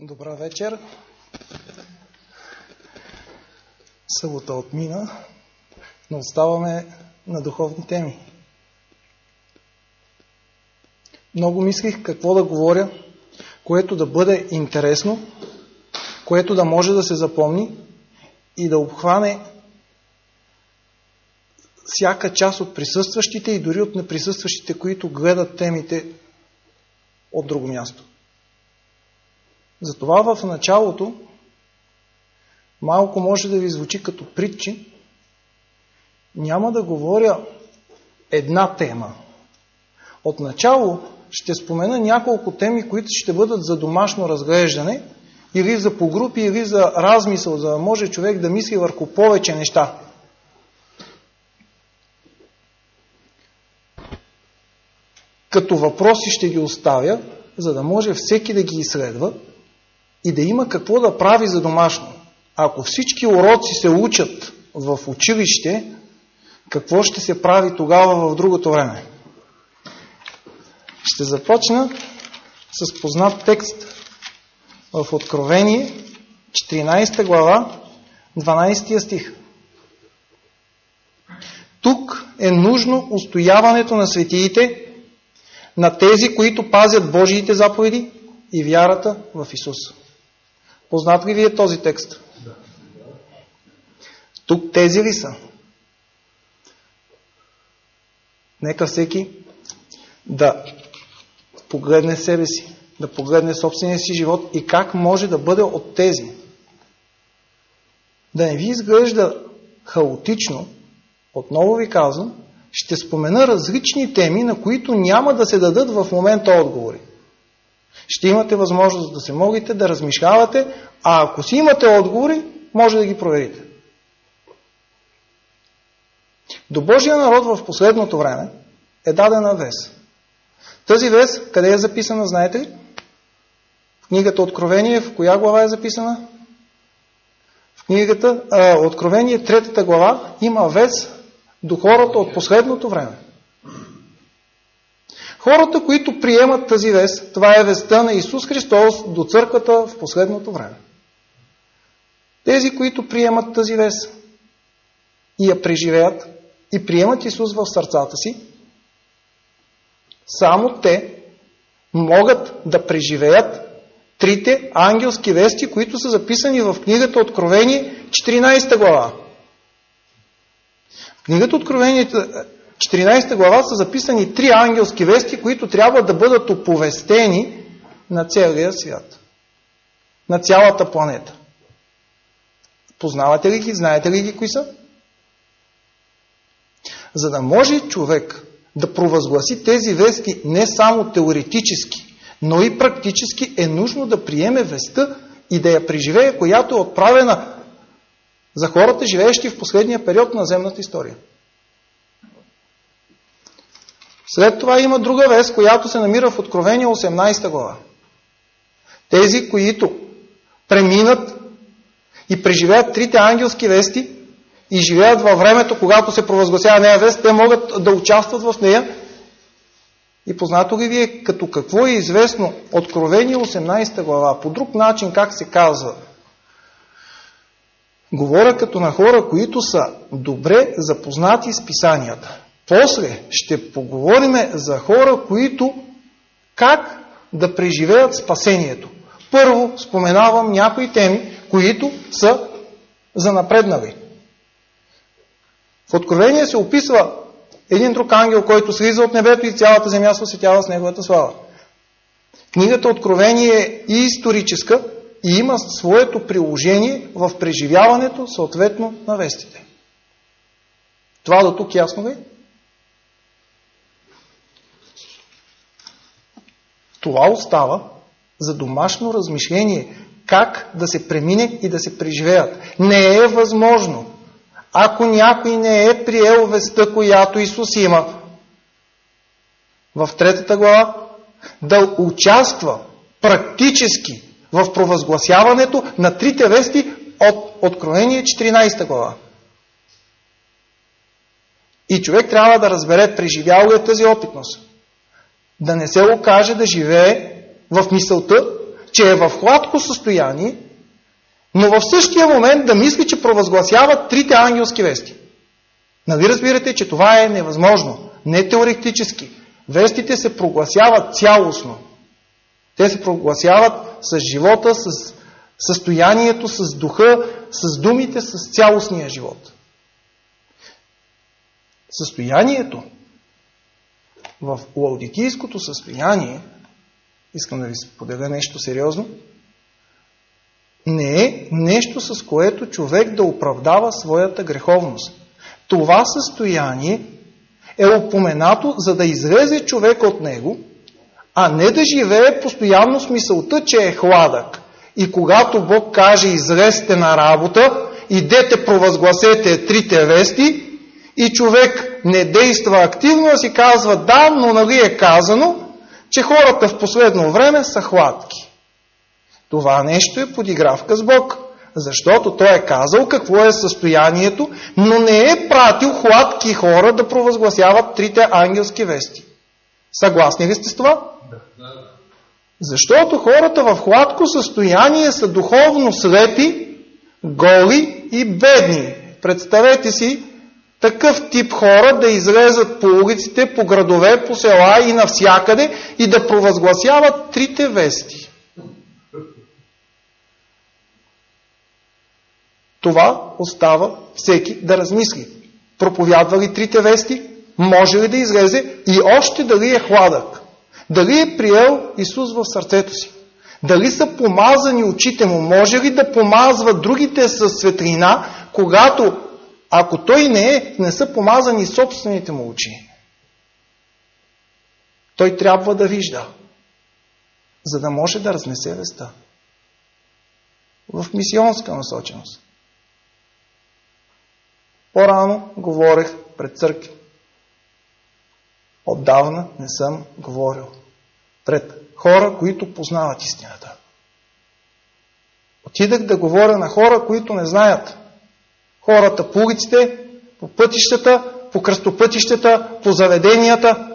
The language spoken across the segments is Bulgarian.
Добра вечер. Събота отмина, но оставаме на духовни теми. Много мислих какво да говоря, което да бъде интересно, което да може да се запомни и да обхване всяка част от присъстващите и дори от неприсъстващите, които гледат темите от друго място. Затова в началото малко може да ви звучи като притчи. Няма да говоря една тема. Отначало ще спомена няколко теми, които ще бъдат за домашно разглеждане, или за погрупи, или за размисъл, за да може човек да мисли върху повече неща. Като въпроси ще ги оставя, за да може всеки да ги изследва и да има какво да прави за домашно. Ако всички уроци се учат в училище, какво ще се прави тогава в другото време? Ще започна с познат текст в Откровение, 14 глава, 12 стих. Тук е нужно устояването на светиите, на тези, които пазят Божиите заповеди и вярата в Исус. Познат ли ви е този текст? Тук тези ли са? Нека всеки да погледне себе си, да погледне собствения си живот и как може да бъде от тези. Да не ви изглежда хаотично, отново ви казвам, ще спомена различни теми, на които няма да се дадат в момента отговори. Ще имате възможност да се могите да размишлявате, а ако си имате отговори, може да ги проверите. До Божия народ в последното време е дадена вес. Тази вес, къде е записана, знаете ли? В книгата Откровение, в коя глава е записана? В книгата а, Откровение, третата глава, има вес до хората от последното време. Хората, които приемат тази вест, това е вестта на Исус Христос до църквата в последното време. Тези, които приемат тази вест и я преживеят и приемат Исус в сърцата си, само те могат да преживеят трите ангелски вести, които са записани в книгата Откровение 14 глава. В книгата Откровение 14 глава са записани три ангелски вести, които трябва да бъдат оповестени на целия свят. На цялата планета. Познавате ли ги? Знаете ли ги кои са? За да може човек да провъзгласи тези вести не само теоретически, но и практически е нужно да приеме веста и да я преживее, която е отправена за хората, живеещи в последния период на земната история. След това има друга вест, която се намира в Откровение 18 глава. Тези, които преминат и преживеят трите ангелски вести и живеят във времето, когато се провъзгласява нея вест, те могат да участват в нея. И познато ли ви е като какво е известно Откровение 18 глава? По друг начин, как се казва? Говоря като на хора, които са добре запознати с писанията. После ще поговорим за хора, които как да преживеят спасението. Първо споменавам някои теми, които са занапреднали. В Откровение се описва един друг ангел, който слиза от небето и цялата земя се осветява с неговата слава. Книгата Откровение е и историческа и има своето приложение в преживяването съответно на вестите. Това до тук ясно ли? Това остава за домашно размишление. Как да се премине и да се преживеят. Не е възможно. Ако някой не е приел веста, която Исус има, в третата глава, да участва практически в провъзгласяването на трите вести от Откровение 14 глава. И човек трябва да разбере, преживял ли е тази опитност да не се окаже да живее в мисълта, че е в хладко състояние, но в същия момент да мисли, че провъзгласява трите ангелски вести. Нали разбирате, че това е невъзможно, не теоретически. Вестите се прогласяват цялостно. Те се прогласяват с живота, с състоянието, с духа, с думите, с цялостния живот. Състоянието в лаудикийското състояние, искам да ви споделя нещо сериозно, не е нещо, с което човек да оправдава своята греховност. Това състояние е упоменато, за да излезе човек от него, а не да живее постоянно с мисълта, че е хладък. И когато Бог каже излезте на работа, идете провъзгласете трите вести, и човек не действа активно, а си казва да, но нали е казано, че хората в последно време са хладки. Това нещо е подигравка с Бог, защото Той е казал какво е състоянието, но не е пратил хладки хора да провъзгласяват трите ангелски вести. Съгласни ли сте с това? Защото хората в хладко състояние са духовно слепи, голи и бедни. Представете си такъв тип хора да излезат по улиците, по градове, по села и навсякъде и да провъзгласяват трите вести. Това остава всеки да размисли. Проповядва ли трите вести? Може ли да излезе? И още дали е хладък? Дали е приел Исус в сърцето си? Дали са помазани очите му? Може ли да помазва другите с светлина, когато ако той не е, не са помазани собствените му очи. Той трябва да вижда, за да може да разнесе веста. В мисионска насоченост. По-рано говорех пред църкви. Отдавна не съм говорил пред хора, които познават истината. Отидах да говоря на хора, които не знаят хората по улиците, по пътищата, по кръстопътищата, по заведенията,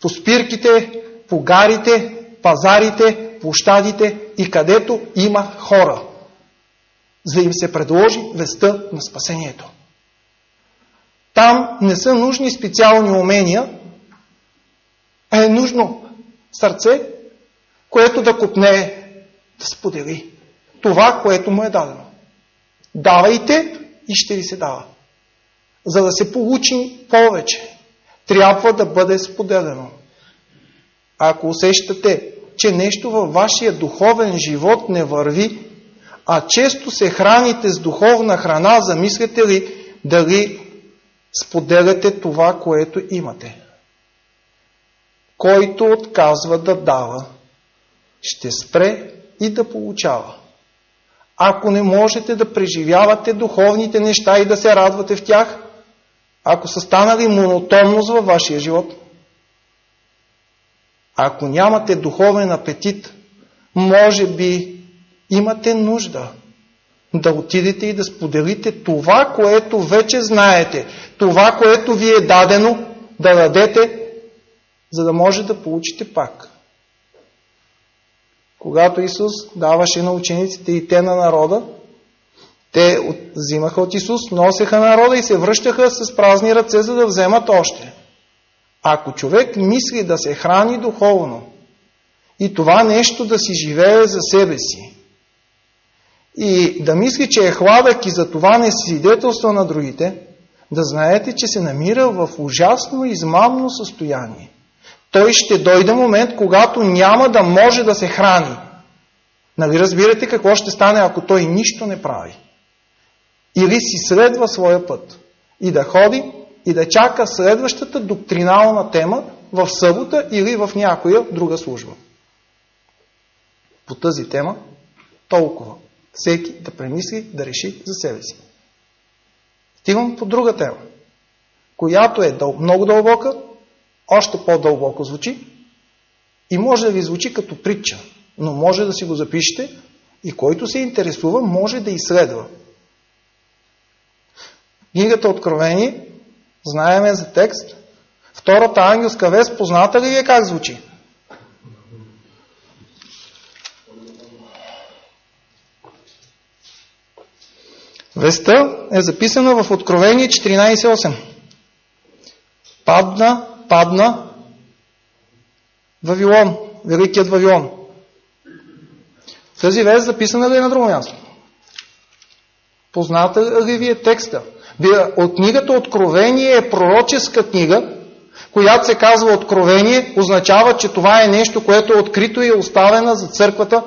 по спирките, по гарите, пазарите, площадите и където има хора, за да им се предложи веста на спасението. Там не са нужни специални умения, а е нужно сърце, което да купне, да сподели това, което му е дадено. Давайте и ще ви се дава. За да се получи повече, трябва да бъде споделено. Ако усещате, че нещо във вашия духовен живот не върви, а често се храните с духовна храна, замислете ли дали споделяте това, което имате. Който отказва да дава, ще спре и да получава. Ако не можете да преживявате духовните неща и да се радвате в тях, ако са станали монотонност във вашия живот, ако нямате духовен апетит, може би имате нужда да отидете и да споделите това, което вече знаете, това, което ви е дадено, да дадете, за да може да получите пак когато Исус даваше на учениците и те на народа, те взимаха от Исус, носеха народа и се връщаха с празни ръце, за да вземат още. Ако човек мисли да се храни духовно и това нещо да си живее за себе си, и да мисли, че е хладък и за това не свидетелства на другите, да знаете, че се намира в ужасно измамно състояние той ще дойде момент, когато няма да може да се храни. Нали разбирате какво ще стане, ако той нищо не прави? Или си следва своя път и да ходи и да чака следващата доктринална тема в събота или в някоя друга служба. По тази тема толкова. Всеки да премисли, да реши за себе си. Стигам по друга тема, която е много дълбока, още по-дълбоко звучи и може да ви звучи като притча, но може да си го запишете и който се интересува, може да изследва. Книгата Откровение, знаеме за текст, втората ангелска вест, позната ли ви е как звучи? Веста е записана в Откровение 14.8. Падна падна Вавилон, Великият Вавилон. Тази вест записана ли е на друго място? Позната ли ви е текста? От книгата Откровение е пророческа книга, която се казва Откровение, означава, че това е нещо, което е открито и е оставена за църквата.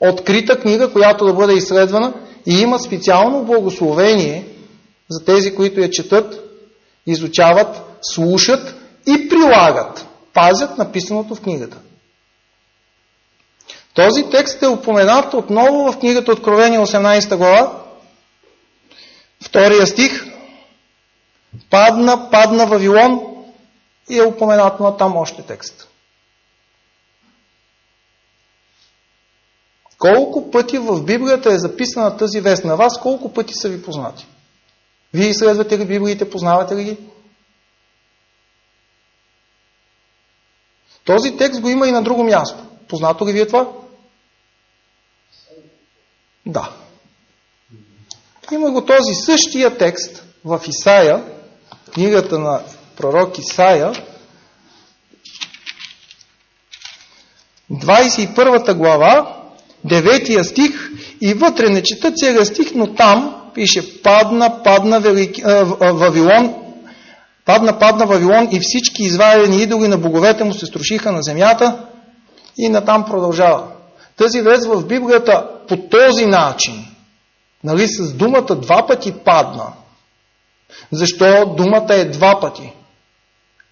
Открита книга, която да бъде изследвана и има специално благословение за тези, които я четат, изучават, слушат и прилагат, пазят написаното в книгата. Този текст е упоменат отново в книгата Откровение 18 глава, втория стих. Падна, падна Вавилон и е упоменат на там още текст. Колко пъти в Библията е записана тази вест на вас, колко пъти са ви познати? Вие изследвате ли Библиите, познавате ли ги? Този текст го има и на друго място. Познато ли ви е това? Да. Има го този същия текст в Исаия, книгата на пророк Исаия, 21 глава, 9 стих и вътре не чета целия стих, но там пише падна, падна велики, Вавилон, падна, падна Вавилон и всички извадени идоли на боговете му се струшиха на земята и натам продължава. Тази вест в Библията по този начин, нали, с думата два пъти падна. Защо думата е два пъти?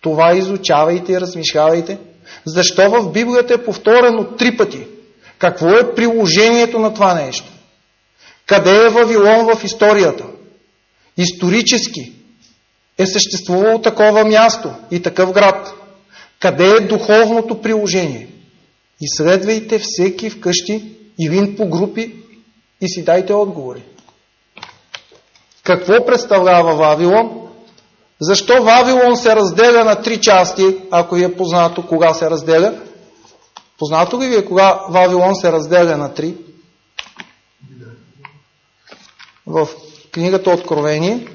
Това изучавайте и размишлявайте. Защо в Библията е повторено три пъти? Какво е приложението на това нещо? Къде е Вавилон в историята? Исторически е съществувало такова място и такъв град. Къде е духовното приложение? Изследвайте всеки вкъщи или по групи и си дайте отговори. Какво представлява Вавилон? Защо Вавилон се разделя на три части, ако ви е познато кога се разделя? Познато ли ви е кога Вавилон се разделя на три? В книгата Откровение.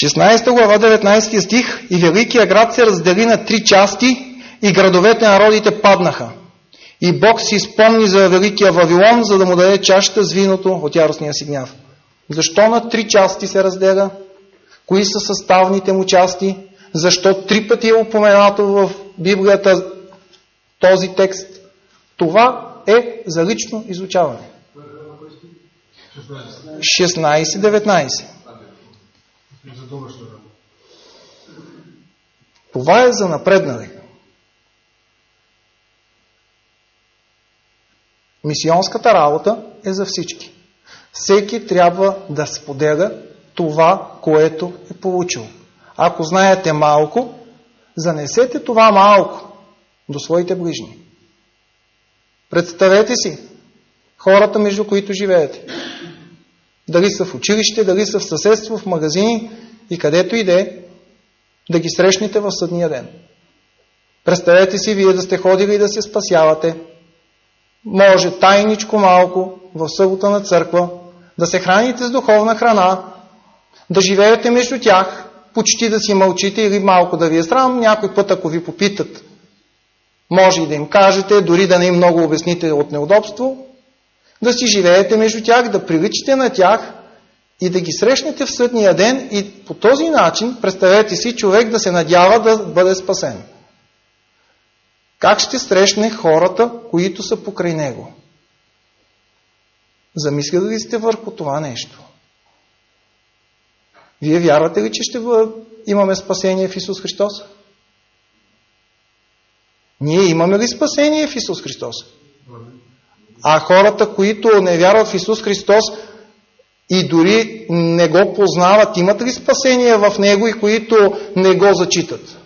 Шестнайста глава, 19 стих и Великия град се раздели на три части и градовете народите паднаха. И Бог си спомни за Великия Вавилон, за да му даде чашата с виното от яростния си гняв. Защо на три части се разделя? Кои са съставните му части? Защо три пъти е упоменато в Библията този текст? Това е за лично изучаване. 16-19. Това е за напреднали. Мисионската работа е за всички. Всеки трябва да споделя това, което е получил. Ако знаете малко, занесете това малко до своите ближни. Представете си хората, между които живеете. Дали са в училище, дали са в съседство, в магазини и където и да ги срещнете в съдния ден. Представете си вие да сте ходили и да се спасявате. Може тайничко малко в събота на църква да се храните с духовна храна, да живеете между тях, почти да си мълчите или малко да ви е срам, някой път ако ви попитат, може и да им кажете, дори да не им много обясните от неудобство, да си живеете между тях, да приличате на тях и да ги срещнете в съдния ден и по този начин представете си човек да се надява да бъде спасен. Как ще срещне хората, които са покрай него? Замисляли ли сте върху това нещо? Вие вярвате ли, че ще имаме спасение в Исус Христос? Ние имаме ли спасение в Исус Христос? А хората, които не вярват в Исус Христос и дори не го познават, имат ли спасение в Него и които не го зачитат?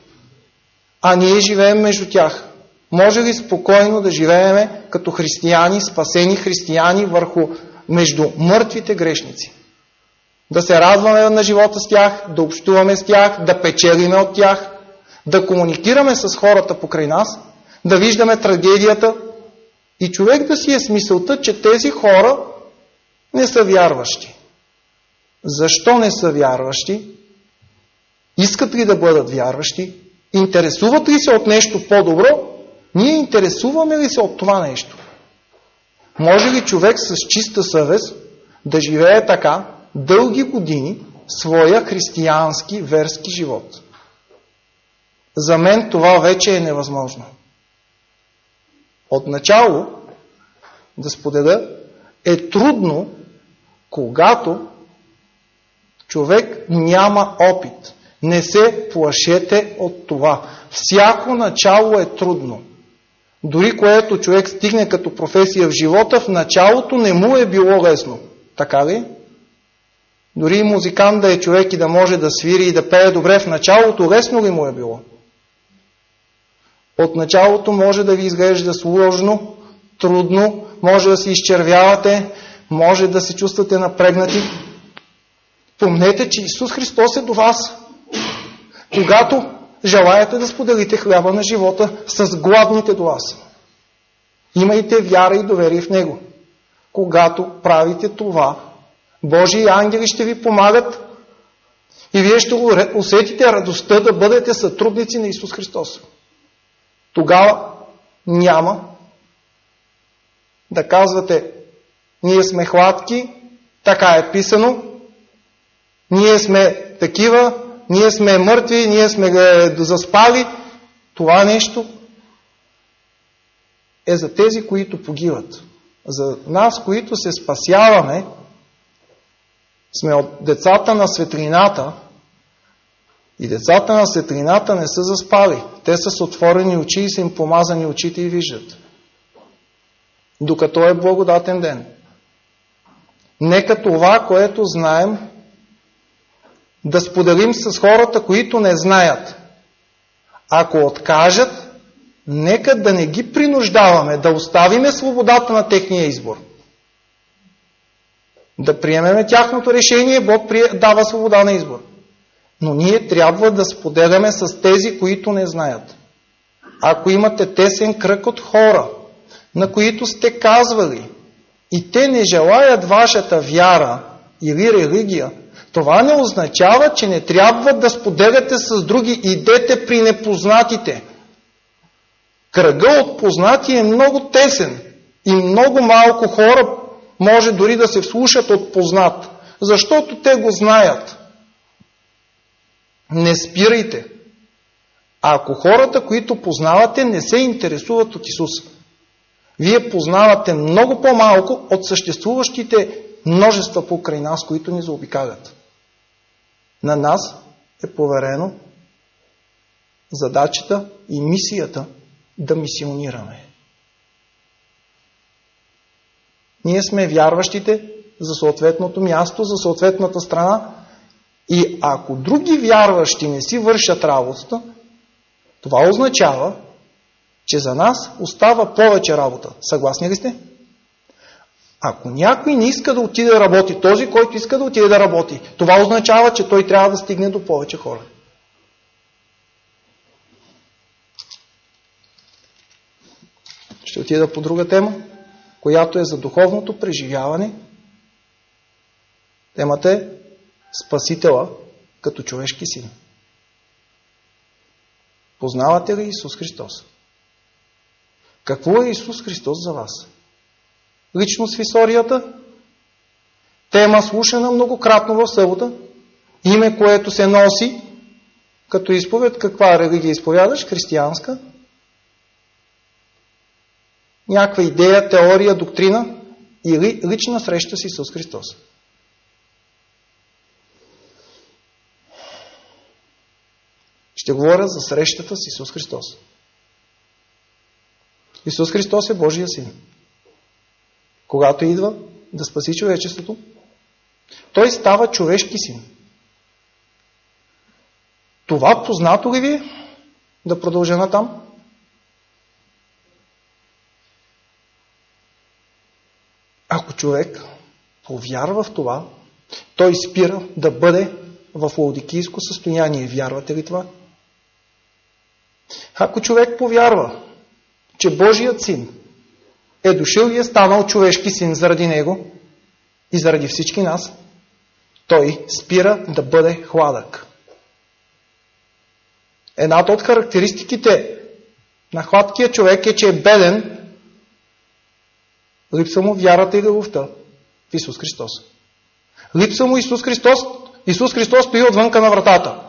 А ние живеем между тях. Може ли спокойно да живееме като християни, спасени християни върху между мъртвите грешници? Да се радваме на живота с тях, да общуваме с тях, да печелиме от тях, да комуникираме с хората покрай нас, да виждаме трагедията и човек да си е смисълта, че тези хора не са вярващи. Защо не са вярващи? Искат ли да бъдат вярващи? Интересуват ли се от нещо по-добро? Ние интересуваме ли се от това нещо? Може ли човек с чиста съвест да живее така дълги години своя християнски, верски живот? За мен това вече е невъзможно. Отначало да споделя е трудно, когато човек няма опит. Не се плашете от това. Всяко начало е трудно. Дори което човек стигне като професия в живота, в началото не му е било лесно. Така ли? Дори музикант да е човек и да може да свири и да пее добре в началото, лесно ли му е било? От началото може да ви изглежда сложно, трудно, може да се изчервявате, може да се чувствате напрегнати. Помнете, че Исус Христос е до вас. Когато желаете да споделите хляба на живота с гладните до вас. Имайте вяра и доверие в Него. Когато правите това, Божии ангели ще ви помагат и вие ще усетите радостта да бъдете сътрудници на Исус Христос. Тогава няма да казвате, ние сме хладки, така е писано, ние сме такива, ние сме мъртви, ние сме заспали. Това нещо е за тези, които погиват. За нас, които се спасяваме, сме от децата на светлината и децата на светлината не са заспали. Те са с отворени очи и са им помазани очите и виждат. Докато е благодатен ден. Нека това, което знаем, да споделим с хората, които не знаят. Ако откажат, нека да не ги принуждаваме, да оставиме свободата на техния избор. Да приемеме тяхното решение, Бог дава свобода на избор. Но ние трябва да споделяме с тези, които не знаят. Ако имате тесен кръг от хора, на които сте казвали, и те не желаят вашата вяра или религия, това не означава, че не трябва да споделяте с други. Идете при непознатите. Кръга от познати е много тесен и много малко хора може дори да се вслушат от познат, защото те го знаят. Не спирайте. Ако хората, които познавате, не се интересуват от Исус, вие познавате много по-малко от съществуващите множества покрай нас, които ни заобикалят. На нас е поверено задачата и мисията да мисионираме. Ние сме вярващите за съответното място, за съответната страна и ако други вярващи не си вършат работата, това означава, че за нас остава повече работа. Съгласни ли сте? Ако някой не иска да отиде да работи, този, който иска да отиде да работи, това означава, че той трябва да стигне до повече хора. Ще отида по друга тема, която е за духовното преживяване. Темата е Спасителя като човешки син. Познавате ли Исус Христос? Какво е Исус Христос за вас? Личност в историята? Тема слушана многократно в събота? Име, което се носи като изповед? Каква религия изповядаш? Християнска? Някаква идея, теория, доктрина? Или лична среща с Исус Христос? Ще говоря за срещата с Исус Христос. Исус Христос е Божия син. Когато идва да спаси човечеството, той става човешки син. Това познато ли ви е? Да продължа натам? Ако човек повярва в това, той спира да бъде в лаудикийско състояние. Вярвате ли това? Ако човек повярва, че Божият син е дошъл и е станал човешки син заради него и заради всички нас, той спира да бъде хладък. Едната от характеристиките на хладкия човек е, че е беден, липса му вярата и любовта в Исус Христос. Липса му Исус Христос, Исус Христос стои отвънка на вратата.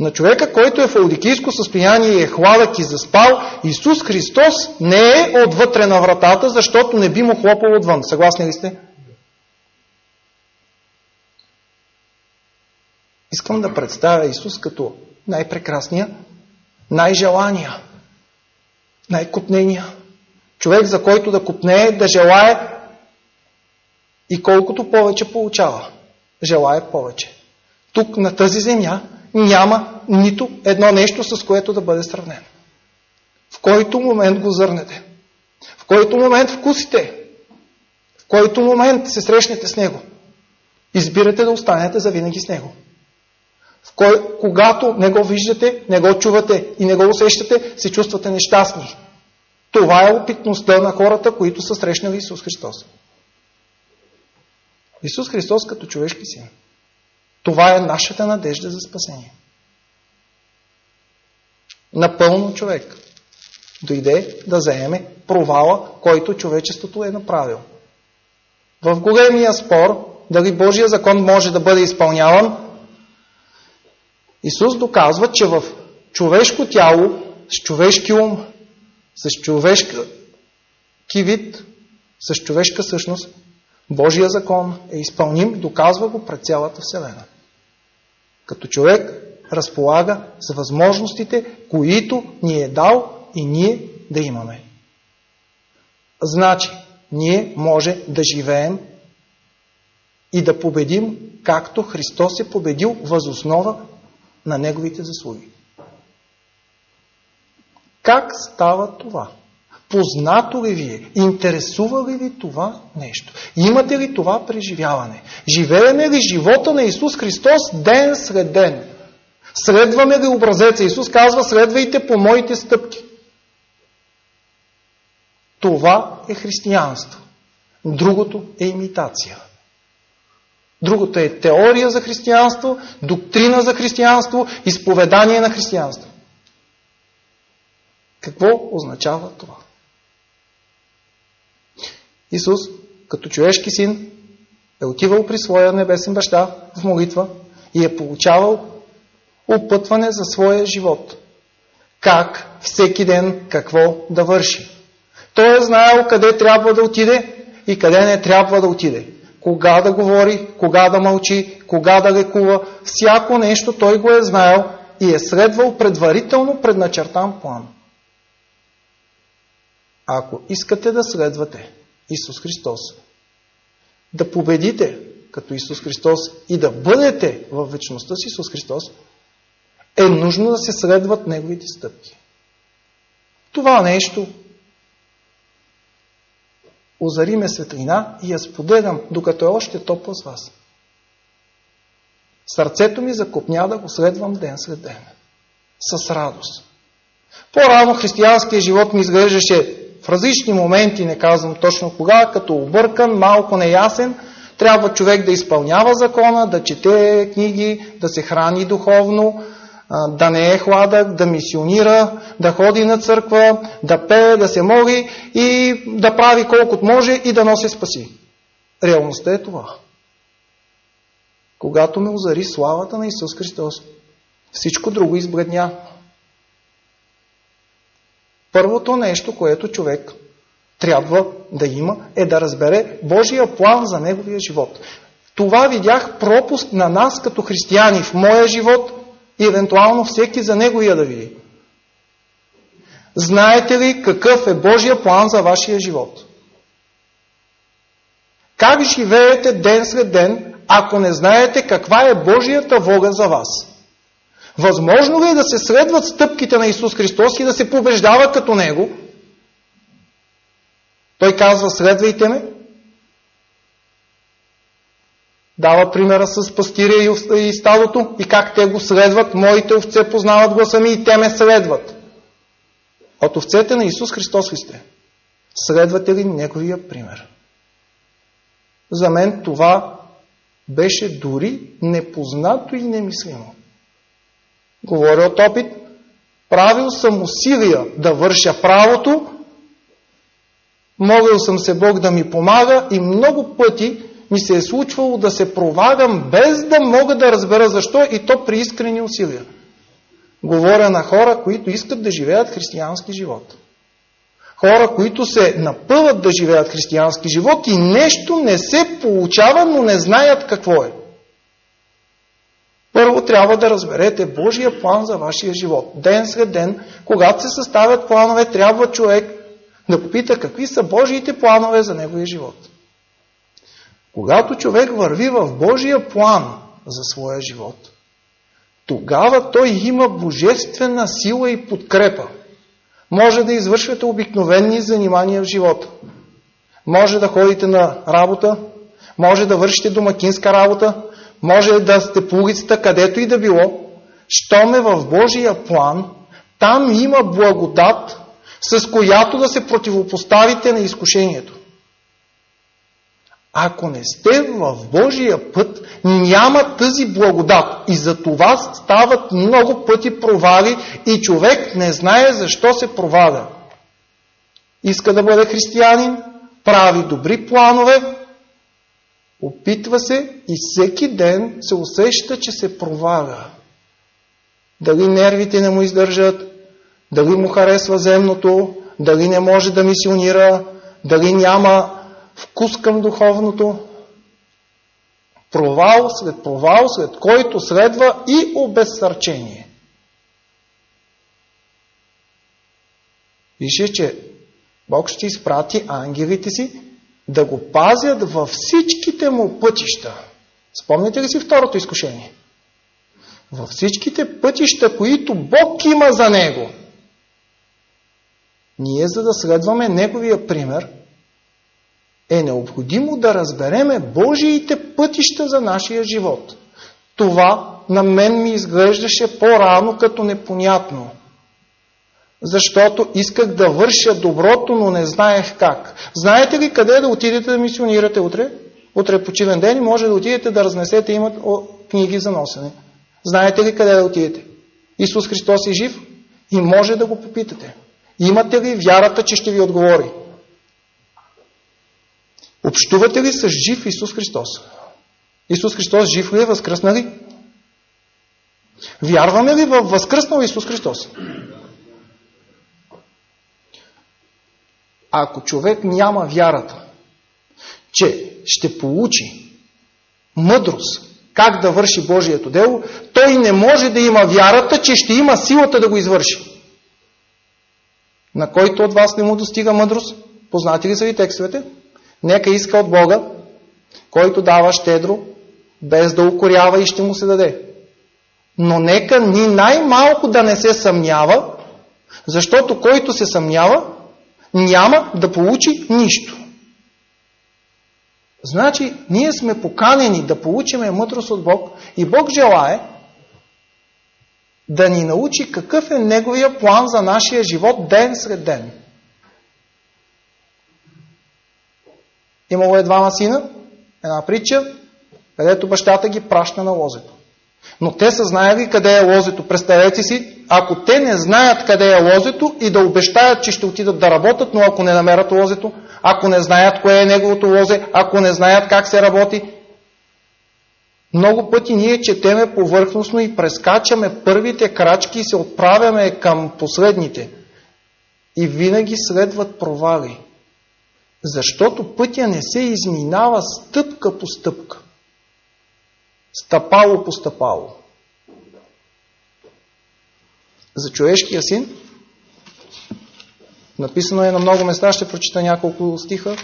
На човека, който е в аудикийско състояние и е хладък и заспал, Исус Христос не е отвътре на вратата, защото не би му хлопал отвън. Съгласни ли сте? Искам да представя Исус като най-прекрасния, най-желания, най-купнения. Човек, за който да купнее, да желае и колкото повече получава, желая повече. Тук на тази земя няма нито едно нещо, с което да бъде сравнено. В който момент го зърнете, в който момент вкусите, в който момент се срещнете с Него, избирате да останете завинаги с Него. В кой, когато не го виждате, не го чувате и не го усещате, се чувствате нещастни. Това е опитността на хората, които са срещнали Исус Христос. Исус Христос като човешки син. Това е нашата надежда за спасение. Напълно човек дойде да заеме провала, който човечеството е направил. В големия спор, дали Божия закон може да бъде изпълняван, Исус доказва, че в човешко тяло, с човешки ум, с човешки вид, с човешка същност, Божия закон е изпълним, доказва го пред цялата Вселена. Като човек разполага с възможностите, които ни е дал и ние да имаме. Значи, ние може да живеем и да победим, както Христос е победил възоснова на Неговите заслуги. Как става това? Познато ли ви е? Интересува ли ви това нещо? Имате ли това преживяване? Живееме ли живота на Исус Христос ден след ден? Следваме ли образеца? Исус казва, следвайте по моите стъпки. Това е християнство. Другото е имитация. Другото е теория за християнство, доктрина за християнство, изповедание на християнство. Какво означава това? Исус, като човешки син, е отивал при своя небесен баща в молитва и е получавал опътване за своя живот. Как всеки ден какво да върши. Той е знаел къде трябва да отиде и къде не трябва да отиде. Кога да говори, кога да мълчи, кога да лекува. Всяко нещо той го е знаел и е следвал предварително предначертан план. Ако искате да следвате Исус Христос. Да победите като Исус Христос и да бъдете в вечността с Исус Христос, е нужно да се следват Неговите стъпки. Това нещо озари ме светлина и я споделям, докато е още топла с вас. Сърцето ми закопня да го следвам ден след ден. С радост. По-рано християнския живот ми изглеждаше в различни моменти, не казвам точно кога, като объркан, малко неясен, трябва човек да изпълнява закона, да чете книги, да се храни духовно, да не е хладък, да мисионира, да ходи на църква, да пее, да се моли и да прави колкото може и да носи спаси. Реалността е това. Когато ме озари славата на Исус Христос, всичко друго избледня. Първото нещо, което човек трябва да има, е да разбере Божия план за неговия живот. Това видях пропуск на нас като християни в моя живот и евентуално всеки за неговия да види. Знаете ли какъв е Божия план за вашия живот? Как живеете ден след ден, ако не знаете каква е Божията воля за вас? Възможно ли е да се следват стъпките на Исус Христос и да се побеждава като Него? Той казва, следвайте ме. Дава примера с пастиря и стадото и как те го следват. Моите овце познават гласа ми и те ме следват. От овцете на Исус Христос ли сте? Следвате ли Неговия пример? За мен това беше дори непознато и немислимо. Говоря от опит. Правил съм усилия да върша правото, могъл съм се Бог да ми помага и много пъти ми се е случвало да се провагам без да мога да разбера защо и то при искрени усилия. Говоря на хора, които искат да живеят християнски живот. Хора, които се напъват да живеят християнски живот и нещо не се получава, но не знаят какво е. Първо трябва да разберете Божия план за вашия живот. Ден след ден, когато се съставят планове, трябва човек да попита какви са Божиите планове за неговия живот. Когато човек върви в Божия план за своя живот, тогава той има божествена сила и подкрепа. Може да извършвате обикновени занимания в живота. Може да ходите на работа, може да вършите домакинска работа, може да сте по улицата, където и да било. Щом е в Божия план, там има благодат, с която да се противопоставите на изкушението. Ако не сте в Божия път, няма тази благодат. И за това стават много пъти провали и човек не знае защо се проваля. Иска да бъде християнин, прави добри планове, опитва се и всеки ден се усеща, че се проваля. Дали нервите не му издържат, дали му харесва земното, дали не може да мисионира, дали няма вкус към духовното, провал след провал, след който следва и обезсърчение. Пише, че Бог ще изпрати ангелите си да го пазят във всичките му пътища. Спомняте ли си второто изкушение? Във всичките пътища, които Бог има за него. Ние, за да следваме Неговия пример – е необходимо да разбереме Божиите пътища за нашия живот. Това на мен ми изглеждаше по-рано като непонятно. Защото исках да върша доброто, но не знаех как. Знаете ли къде да отидете да мисионирате утре? Утре е почивен ден и може да отидете да разнесете имат книги за носене. Знаете ли къде да отидете? Исус Христос е жив и може да го попитате. Имате ли вярата, че ще ви отговори? Общувате ли с жив Исус Христос? Исус Христос жив ли е? Възкръсна ли? Вярваме ли в възкръснал Исус Христос? Ако човек няма вярата, че ще получи мъдрост как да върши Божието дело, той не може да има вярата, че ще има силата да го извърши. На който от вас не му достига мъдрост? Познати ли са ви текстовете? Нека иска от Бога, който дава щедро, без да укорява и ще му се даде. Но нека ни най-малко да не се съмнява, защото който се съмнява, няма да получи нищо. Значи, ние сме поканени да получиме мъдрост от Бог и Бог желае да ни научи какъв е Неговия план за нашия живот ден след ден. Имало е двама сина, една притча, където бащата ги праща на лозето. Но те са знаели къде е лозето. Представете си, ако те не знаят къде е лозето и да обещаят, че ще отидат да работят, но ако не намерят лозето, ако не знаят кое е неговото лозе, ако не знаят как се работи, много пъти ние четеме повърхностно и прескачаме първите крачки и се отправяме към последните. И винаги следват провали. Защото пътя не се изминава стъпка по стъпка. Стъпало по стъпало. За човешкия син написано е на много места, ще прочита няколко стиха.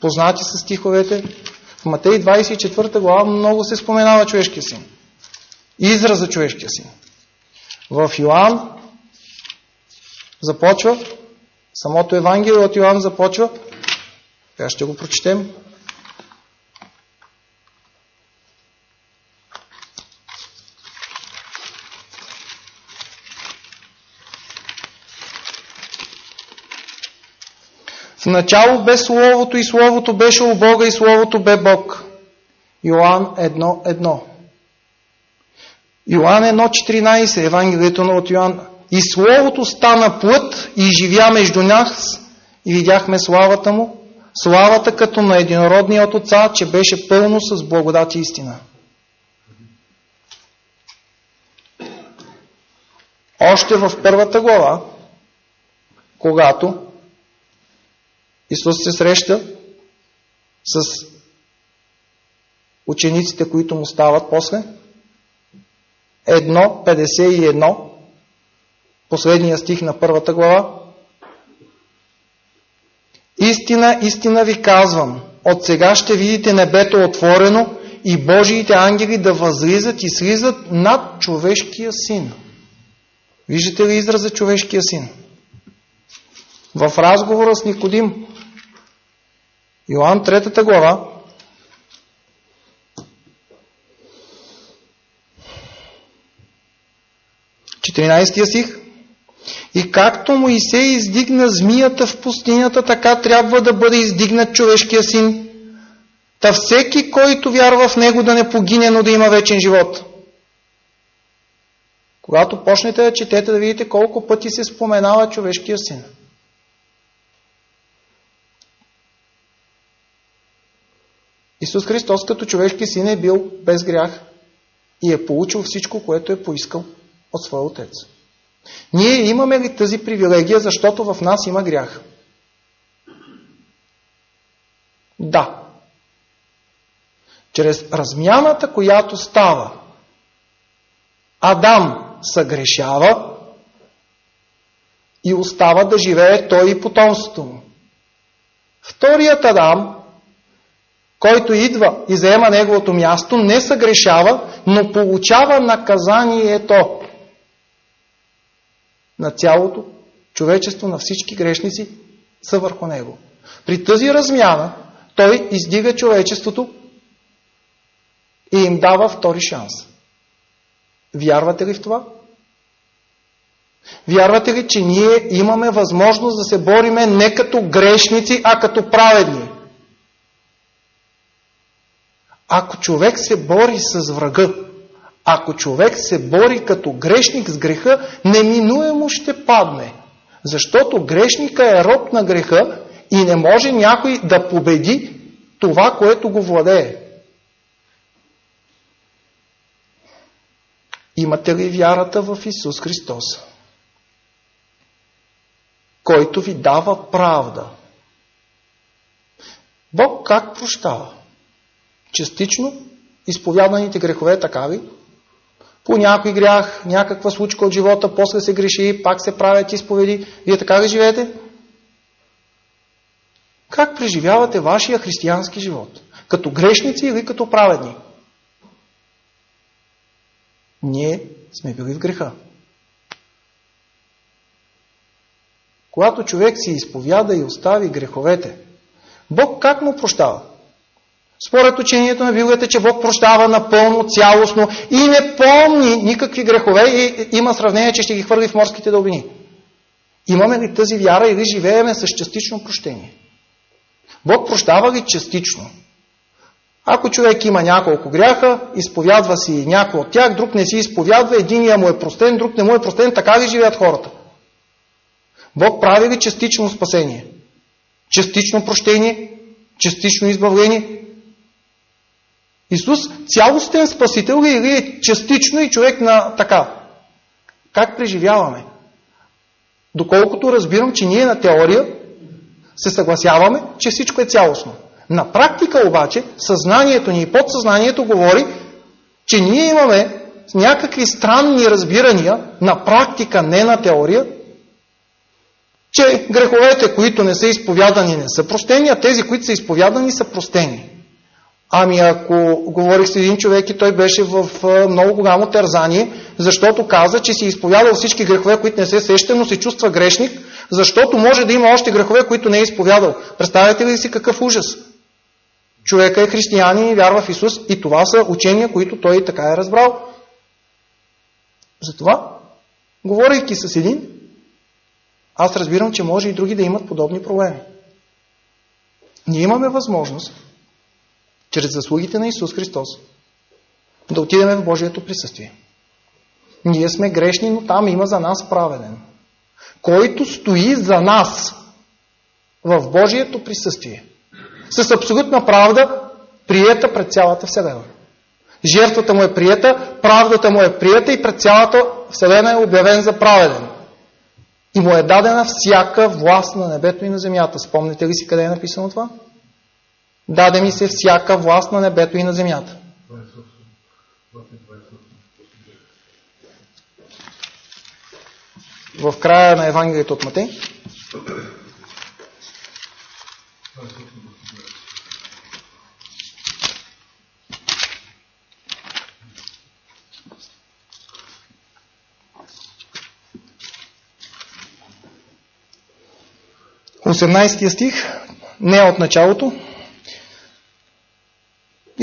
Познати са стиховете. В Матей 24 глава много се споменава човешкия син. Израз за човешкия син. В Йоанн започва Самото Евангелие от Йоанн започва. Сега ще го прочетем. В начало бе Словото и Словото беше у Бога и Словото бе Бог. Йоан 1.1 Йоан 1.14 Евангелието от Йоан И Словото стана плът и живя между нас и видяхме славата му, славата като на единородния от Отца, че беше пълно с благодат и истина. Още в първата глава, когато Исус се среща с учениците, които му стават после, 1.51, последния стих на първата глава, Истина, истина ви казвам, от сега ще видите небето отворено и Божиите ангели да възлизат и слизат над човешкия син. Виждате ли израза човешкия син? В разговора с Никодим, Йоан 3 глава, Четиринайстия стих. И както Моисей издигна змията в пустинята, така трябва да бъде издигнат човешкия син. Та всеки, който вярва в него, да не погине, но да има вечен живот. Когато почнете да четете, да видите колко пъти се споменава човешкия син. Исус Христос като човешки син е бил без грях и е получил всичко, което е поискал от своя Отец. Ние имаме ли тази привилегия, защото в нас има грях? Да. Чрез размяната, която става, Адам съгрешава и остава да живее той и потомството му. Вторият Адам, който идва и заема неговото място, не съгрешава, но получава наказанието на цялото човечество, на всички грешници са върху него. При тази размяна той издига човечеството и им дава втори шанс. Вярвате ли в това? Вярвате ли, че ние имаме възможност да се бориме не като грешници, а като праведни? Ако човек се бори с врага, ако човек се бори като грешник с греха, неминуемо ще падне. Защото грешника е роб на греха и не може някой да победи това, което го владее. Имате ли вярата в Исус Христос, който ви дава правда? Бог как прощава? Частично изповяданите грехове такави, по някой грях, някаква случка от живота, после се греши, пак се правят изповеди. Вие така ли живеете? Как преживявате вашия християнски живот? Като грешници или като праведни? Ние сме били в греха. Когато човек си изповяда и остави греховете, Бог как му прощава? Според учението на Библията, че Бог прощава напълно, цялостно и не помни никакви грехове и има сравнение, че ще ги хвърли в морските дълбини. Имаме ли тази вяра или живееме с частично прощение? Бог прощава ли частично? Ако човек има няколко гряха, изповядва си някой от тях, друг не си изповядва, единия му е простен, друг не му е простен, така ли живеят хората? Бог прави ли частично спасение? Частично прощение? Частично избавление? Исус цялостен спасител ли или е частично и човек на така? Как преживяваме? Доколкото разбирам, че ние на теория се съгласяваме, че всичко е цялостно. На практика обаче, съзнанието ни и подсъзнанието говори, че ние имаме някакви странни разбирания на практика, не на теория, че греховете, които не са изповядани, не са простени, а тези, които са изповядани, са простени. Ами ако говорих с един човек и той беше в много голямо тързание, защото каза, че си изповядал всички грехове, които не се сеща, но се чувства грешник, защото може да има още грехове, които не е изповядал. Представете ли си какъв ужас? Човека е християнин и вярва в Исус и това са учения, които той така е разбрал. Затова, говорейки с един, аз разбирам, че може и други да имат подобни проблеми. Ние имаме възможност, чрез заслугите на Исус Христос, да отидем в Божието присъствие. Ние сме грешни, но там има за нас праведен, който стои за нас в Божието присъствие. С абсолютна правда, приета пред цялата Вселена. Жертвата му е прията, правдата му е прията и пред цялата Вселена е обявен за праведен. И му е дадена всяка власт на небето и на земята. Спомните ли си къде е написано това? Даде ми се всяка власт на небето и на земята. В края на Евангелието от Матей. 18 стих, не от началото,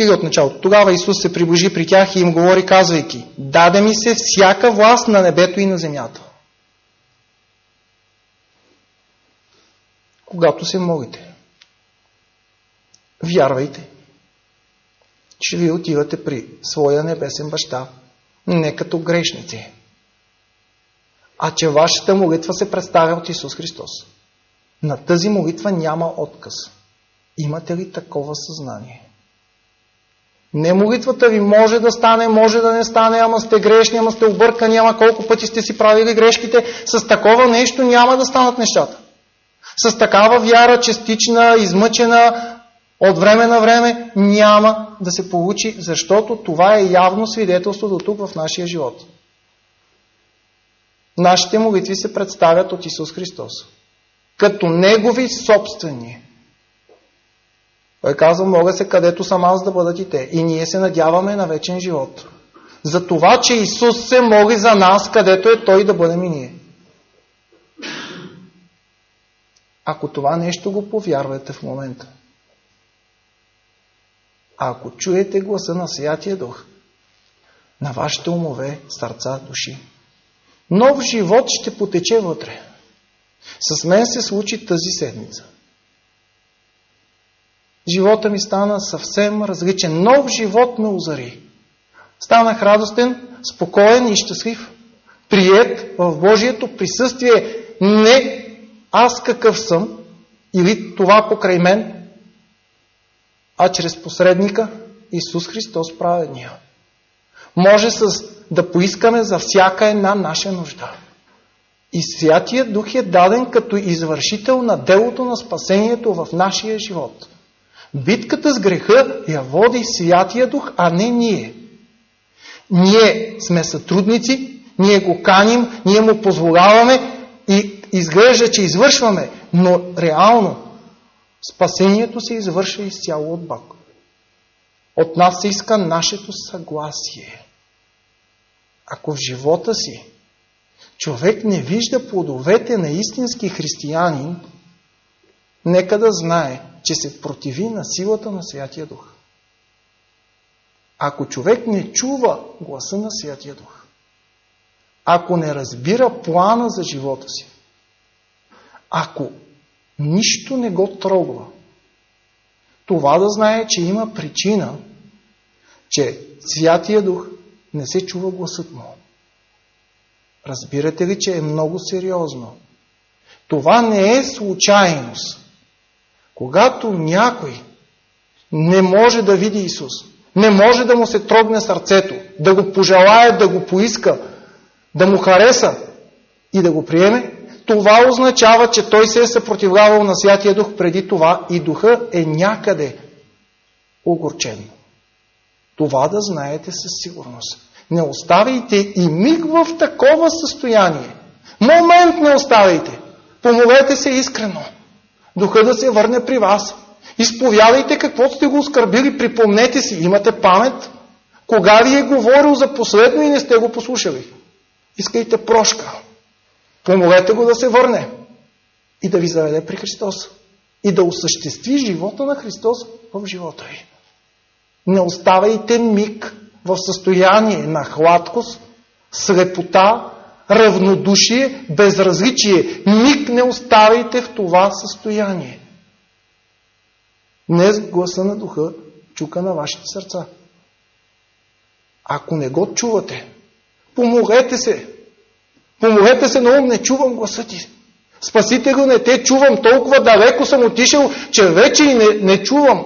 или от началото. Тогава Исус се приближи при тях и им говори, казвайки, даде ми се всяка власт на небето и на земята. Когато се молите, вярвайте, че ви отивате при своя небесен баща, не като грешници, а че вашата молитва се представя от Исус Христос. На тази молитва няма отказ. Имате ли такова съзнание? Не молитвата ви може да стане, може да не стане, ама сте грешни, ама сте объркани, ама колко пъти сте си правили грешките. С такова нещо няма да станат нещата. С такава вяра, частична, измъчена, от време на време няма да се получи, защото това е явно свидетелство до тук в нашия живот. Нашите молитви се представят от Исус Христос като негови собствени. Той казва, мога се където съм аз да бъдат и те. И ние се надяваме на вечен живот. За това, че Исус се моли за нас, където е Той да бъдем и ние. Ако това нещо го повярвате в момента, ако чуете гласа на Святия Дух, на вашите умове, сърца, души, нов живот ще потече вътре. С мен се случи тази седмица. Живота ми стана съвсем различен. Нов живот ме озари. Станах радостен, спокоен и щастлив. Прият в Божието присъствие. Не аз какъв съм или това покрай мен, а чрез посредника Исус Христос праведния. Може с да поискаме за всяка една наша нужда. И Святия Дух е даден като извършител на делото на спасението в нашия живот. Битката с греха я води Святия Дух, а не ние. Ние сме сътрудници, ние го каним, ние му позволяваме и изглежда, че извършваме, но реално спасението се извършва изцяло от Бог. От нас се иска нашето съгласие. Ако в живота си човек не вижда плодовете на истински християнин, нека да знае, че се противи на силата на Святия Дух. Ако човек не чува гласа на Святия Дух, ако не разбира плана за живота си, ако нищо не го трогва, това да знае, че има причина, че Святия Дух не се чува гласът му. Разбирате ли, че е много сериозно? Това не е случайност. Когато някой не може да види Исус, не може да му се трогне сърцето, да го пожелая, да го поиска, да му хареса и да го приеме, това означава, че той се е съпротивлявал на Святия Дух преди това и Духа е някъде огорчен. Това да знаете със сигурност. Не оставяйте и миг в такова състояние. Момент не оставяйте. Помолете се искрено. Духа да се върне при вас. Изповядайте какво сте го оскърбили, припомнете си, имате памет. Кога ви е говорил за последно и не сте го послушали? Искайте прошка. Помолете го да се върне и да ви заведе при Христос. И да осъществи живота на Христос в живота ви. Не оставайте миг в състояние на хладкост, слепота, равнодушие, безразличие. Ник не оставайте в това състояние. Днес гласа на духа чука на вашите сърца. Ако не го чувате, помолете се. Помолете се, но не чувам гласа ти. Спасите го, не те чувам, толкова далеко съм отишъл, че вече и не, не чувам.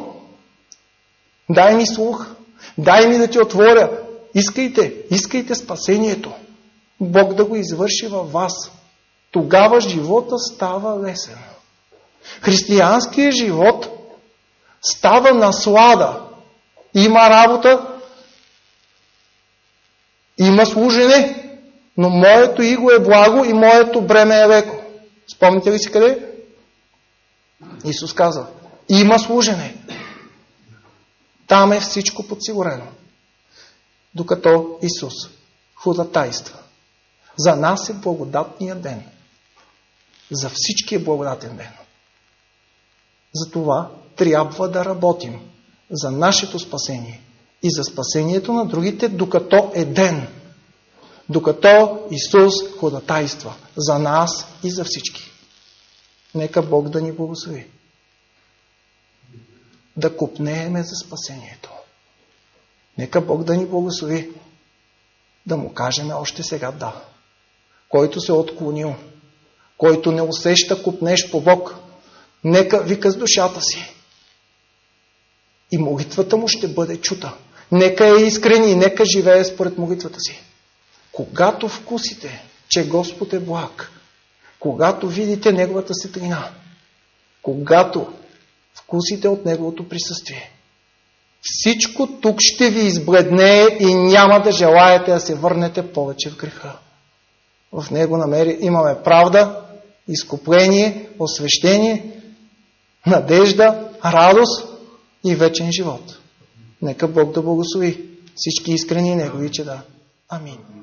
Дай ми слух, дай ми да ти отворя. Искайте, искайте спасението. Бог да го извърши във вас. Тогава живота става лесен. Християнският живот става наслада. Има работа, има служене, но моето иго е благо и моето бреме е леко. Спомните ли си къде? Исус каза, има служене. Там е всичко подсигурено. Докато Исус ходатайства. За нас е благодатния ден. За всички е благодатен ден. Затова трябва да работим за нашето спасение и за спасението на другите, докато е ден. Докато Исус ходатайства за нас и за всички. Нека Бог да ни благослови. Да купнееме за спасението. Нека Бог да ни благослови. Да му кажем още сега да. Който се е отклонил, който не усеща купнеш по Бог, нека вика с душата си. И молитвата му ще бъде чута. Нека е искрен и нека живее според молитвата си. Когато вкусите, че Господ е благ, когато видите Неговата светлина, когато вкусите от Неговото присъствие, всичко тук ще ви избледне и няма да желаете да се върнете повече в греха. В Него намери, имаме правда, изкупление, освещение, надежда, радост и вечен живот. Нека Бог да благослови всички искрени Негови чеда. Амин.